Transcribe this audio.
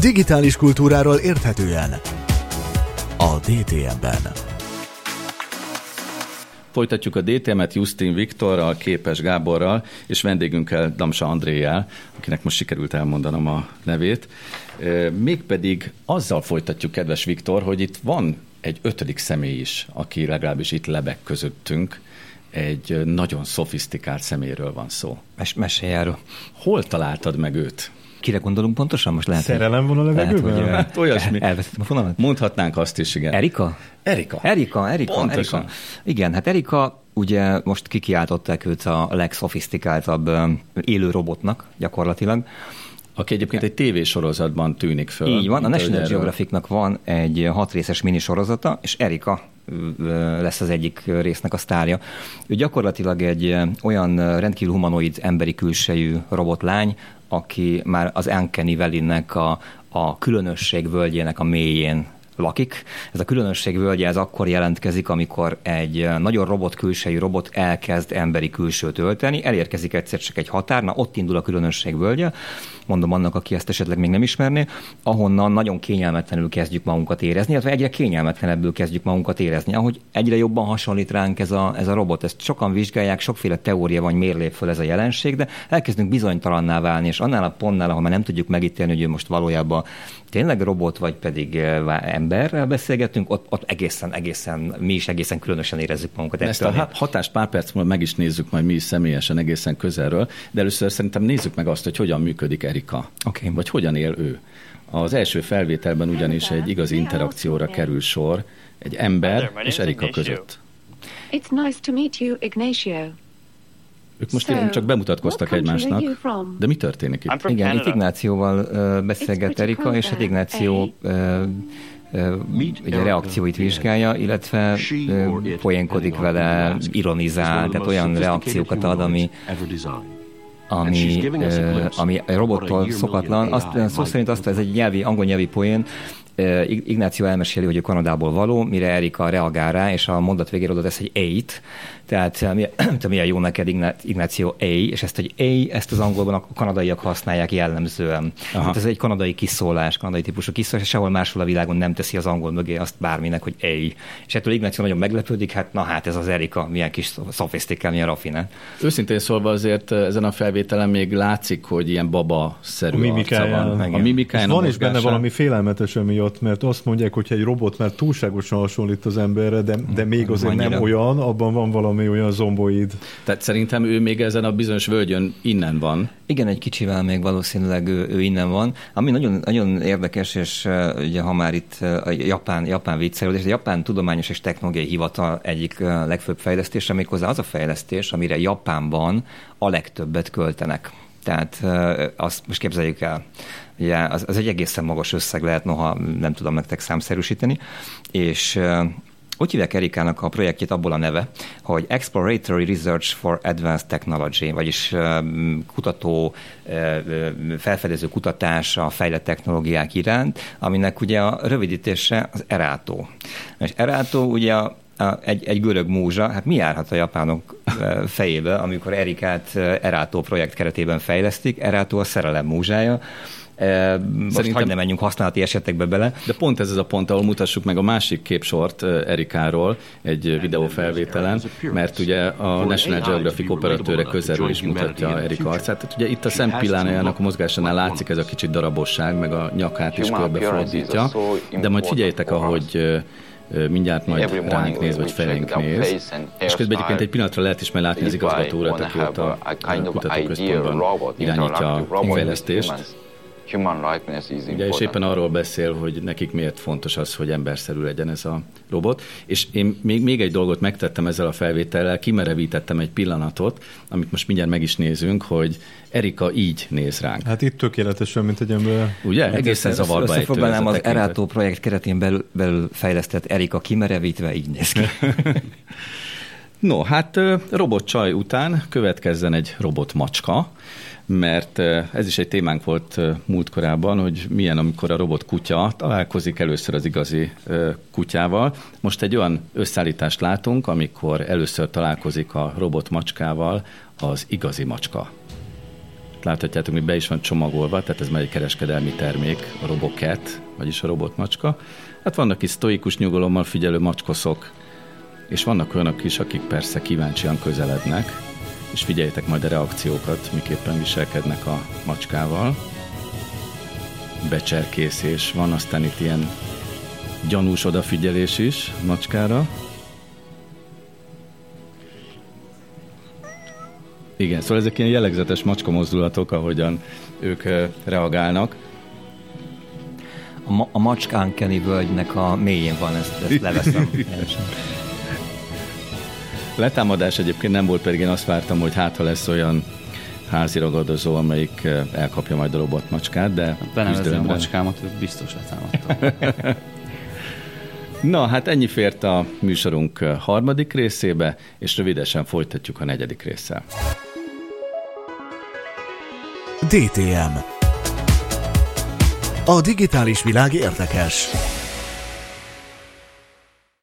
Digitális kultúráról érthetően a DTM-ben. Folytatjuk a DTM-et Justin Viktorral, Képes Gáborral és vendégünkkel Damsa Andréjel, akinek most sikerült elmondanom a nevét. Mégpedig azzal folytatjuk, kedves Viktor, hogy itt van egy ötödik személy is, aki legalábbis itt lebek közöttünk, egy nagyon szofisztikált szeméről van szó. Mes- meséljáról. Hol találtad meg őt? Kire gondolunk pontosan? Most lehet, Szerelem van a levegőben? Lehet, hogy, Hát olyasmi. Elvesztettem a fonalat? Mondhatnánk azt is, igen. Erika? Erika. Erika, Erika, Pontosan. Erika. Igen, hát Erika ugye most kikiáltották őt a legszofisztikáltabb élő robotnak gyakorlatilag. Aki egyébként egy tévésorozatban tűnik föl. Így van, a National Geographicnak van egy hat részes minisorozata, és Erika lesz az egyik résznek a sztárja. Ő gyakorlatilag egy olyan rendkívül humanoid emberi külsejű robotlány, aki már az Uncanny Valley-nek a, a különösség völgyének a mélyén lakik. Ez a különösség völgye ez akkor jelentkezik, amikor egy ö, nagyon robot külsejű robot elkezd emberi külsőt ölteni, elérkezik egyszer csak egy határna, ott indul a különösség völgye, mondom annak, aki ezt esetleg még nem ismerné, ahonnan nagyon kényelmetlenül kezdjük magunkat érezni, illetve egyre kényelmetlenebbül kezdjük magunkat érezni, ahogy egyre jobban hasonlít ránk ez a, ez a robot. Ezt sokan vizsgálják, sokféle teória van, miért lép föl ez a jelenség, de elkezdünk bizonytalanná válni, és annál a pontnál, ahol már nem tudjuk megítélni, hogy ő most valójában tényleg robot, vagy pedig eh, vá- emberrel beszélgetünk, ott, ott egészen, egészen, mi is egészen különösen érezzük magunkat. Ezt a ettől. ha- hatást pár perc múlva meg is nézzük majd mi is személyesen egészen közelről, de először szerintem nézzük meg azt, hogy hogyan működik Erika. Oké. Vagy hogyan él ő. Az első felvételben ugyanis egy igazi interakcióra kerül sor egy ember és Erika között. It's nice to meet you, Ignacio. Ők most So, csak bemutatkoztak egymásnak, de mi történik itt? Igen, itt. Ignációval ö, beszélget Erika, és hát Ignáció ö, ugye reakcióit vizsgálja, illetve poénkodik vele, ironizál, tehát olyan reakciókat ad, ami, ami, ami robottól szokatlan. Azt, szó szerint azt, ez egy nyelvi, angol nyelvi poén, Ignáció elmeséli, hogy ő Kanadából való, mire Erika reagál rá, és a mondat végére oda tesz egy eight, tehát te milyen jó neked Igná- Ignáció A, és ezt, hogy A, ezt az angolban a kanadaiak használják jellemzően. Aha. Hát ez egy kanadai kiszólás, kanadai típusú kiszólás, és sehol máshol a világon nem teszi az angol mögé azt bárminek, hogy A. És ettől Ignáció nagyon meglepődik, hát na hát ez az Erika, milyen kis szofisztikál, milyen rafinált. Őszintén szólva azért ezen a felvételen még látszik, hogy ilyen baba-szerű A arca mimikáján. van. A mimikáján, És a van is benne valami félelmetes emiatt, mert azt mondják, hogy egy robot már túlságosan hasonlít az emberre, de, de még azért nem Annyira. olyan, abban van valami olyan zomboid. Tehát szerintem ő még ezen a bizonyos völgyön innen van. Igen, egy kicsivel még valószínűleg ő, ő innen van. Ami nagyon, nagyon érdekes, és ugye ha már itt a japán, japán viccelődés, a Japán Tudományos és Technológiai Hivatal egyik legfőbb fejlesztése, méghozzá az a fejlesztés, amire Japánban a legtöbbet költenek. Tehát azt most képzeljük el, ugye az, az egy egészen magas összeg lehet, noha nem tudom nektek számszerűsíteni, és úgy hívják Erikának a projektjét abból a neve, hogy Exploratory Research for Advanced Technology, vagyis kutató, felfedező kutatás a fejlett technológiák iránt, aminek ugye a rövidítése az ERATO. És ERATO ugye egy, egy görög múzsa, hát mi járhat a japánok fejébe, amikor Erikát Erátó projekt keretében fejlesztik, Erátó a szerelem múzsája, Most Szerintem- hagyd ne menjünk használati esetekbe bele. De pont ez az a pont, ahol mutassuk meg a másik képsort Erikáról egy videófelvételen, mert ugye a National Geographic operatőre közelről is mutatja Erika arcát. Tehát ugye itt a szempillánájának a mozgásánál látszik ez a kicsit darabosság, meg a nyakát is körbefordítja. De majd figyeljétek, ahogy mindjárt majd ránk néz, vagy felénk néz. És közben egyébként egy pillanatra lehet is majd látni az igazgató urat, aki ott a kutatóközpontban irányítja a fejlesztést. Ugye, és éppen arról beszél, hogy nekik miért fontos az, hogy emberszerű legyen ez a robot. És én még, még egy dolgot megtettem ezzel a felvétellel, kimerevítettem egy pillanatot, amit most mindjárt meg is nézünk, hogy Erika így néz ránk. Hát itt tökéletesen, mint egy ember. Ugye? Egészen Össze- zavarba ejtő ez Összefoglalnám a az. Erátó projekt keretén belül, belül fejlesztett Erika kimerevítve, így néz ki. No, hát robotcsaj után következzen egy robotmacska, mert ez is egy témánk volt múltkorában, hogy milyen, amikor a robot kutya találkozik először az igazi kutyával. Most egy olyan összeállítást látunk, amikor először találkozik a robot macskával az igazi macska. láthatjátok, hogy be is van csomagolva, tehát ez már egy kereskedelmi termék, a Robocat, vagyis a robotmacska. Hát vannak is sztoikus nyugalommal figyelő macskoszok, és vannak olyanok is, akik persze kíváncsian közelednek, és figyeljétek majd a reakciókat, miképpen viselkednek a macskával. Becserkészés, van aztán itt ilyen gyanús odafigyelés is macskára. Igen, szóval ezek ilyen jellegzetes macska mozdulatok, ahogyan ők reagálnak. A, ma- a macskán völgynek a mélyén van, ezt, ezt leveszem. Letámadás egyébként nem volt, pedig én azt vártam, hogy hát ha lesz olyan házi ragadozó, amelyik elkapja majd a robotmacskát, de... Benevezem a macskámat, biztos letámadtam. Na, hát ennyi fért a műsorunk harmadik részébe, és rövidesen folytatjuk a negyedik résszel. DTM A digitális világ érdekes.